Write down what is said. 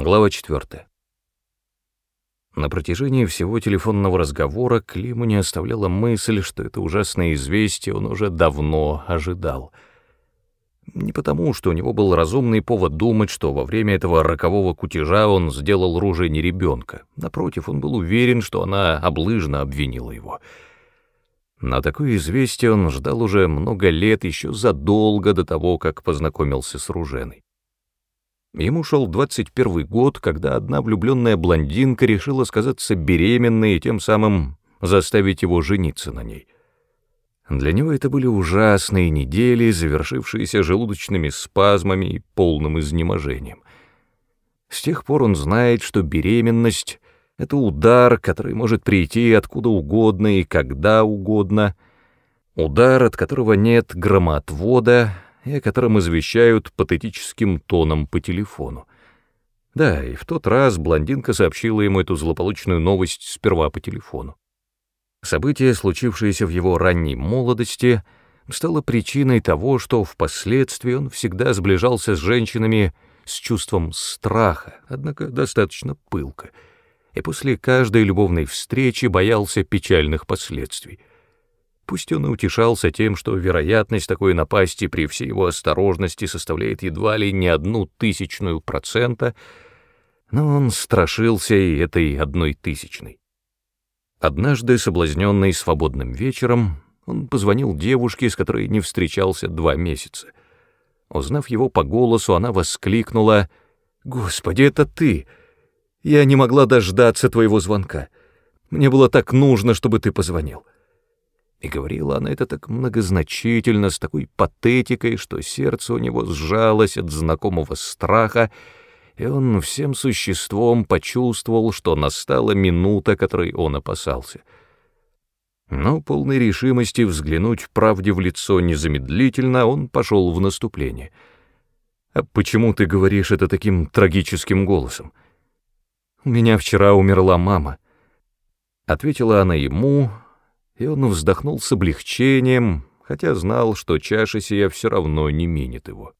Глава 4. На протяжении всего телефонного разговора Климу не оставляла мысль, что это ужасное известие он уже давно ожидал. Не потому, что у него был разумный повод думать, что во время этого рокового кутежа он сделал ружье не ребенка. Напротив, он был уверен, что она облыжно обвинила его. На такое известие он ждал уже много лет, еще задолго до того, как познакомился с Руженой. Ему шел 21 год, когда одна влюбленная блондинка решила сказаться беременной и тем самым заставить его жениться на ней. Для него это были ужасные недели, завершившиеся желудочными спазмами и полным изнеможением. С тех пор он знает, что беременность — это удар, который может прийти откуда угодно и когда угодно, удар, от которого нет громоотвода, и о котором извещают патетическим тоном по телефону. Да, и в тот раз блондинка сообщила ему эту злополучную новость сперва по телефону. Событие, случившееся в его ранней молодости, стало причиной того, что впоследствии он всегда сближался с женщинами с чувством страха, однако достаточно пылко, и после каждой любовной встречи боялся печальных последствий. Пусть он и утешался тем, что вероятность такой напасти при всей его осторожности составляет едва ли не одну тысячную процента, но он страшился и этой одной тысячной. Однажды, соблазненный свободным вечером, он позвонил девушке, с которой не встречался два месяца. Узнав его по голосу, она воскликнула «Господи, это ты! Я не могла дождаться твоего звонка. Мне было так нужно, чтобы ты позвонил». И говорила она это так многозначительно, с такой патетикой, что сердце у него сжалось от знакомого страха, и он всем существом почувствовал, что настала минута, которой он опасался. Но полной решимости взглянуть правде в лицо незамедлительно, он пошел в наступление. «А почему ты говоришь это таким трагическим голосом?» «У меня вчера умерла мама», — ответила она ему, — и он вздохнул с облегчением, хотя знал, что чаша сия все равно не минит его.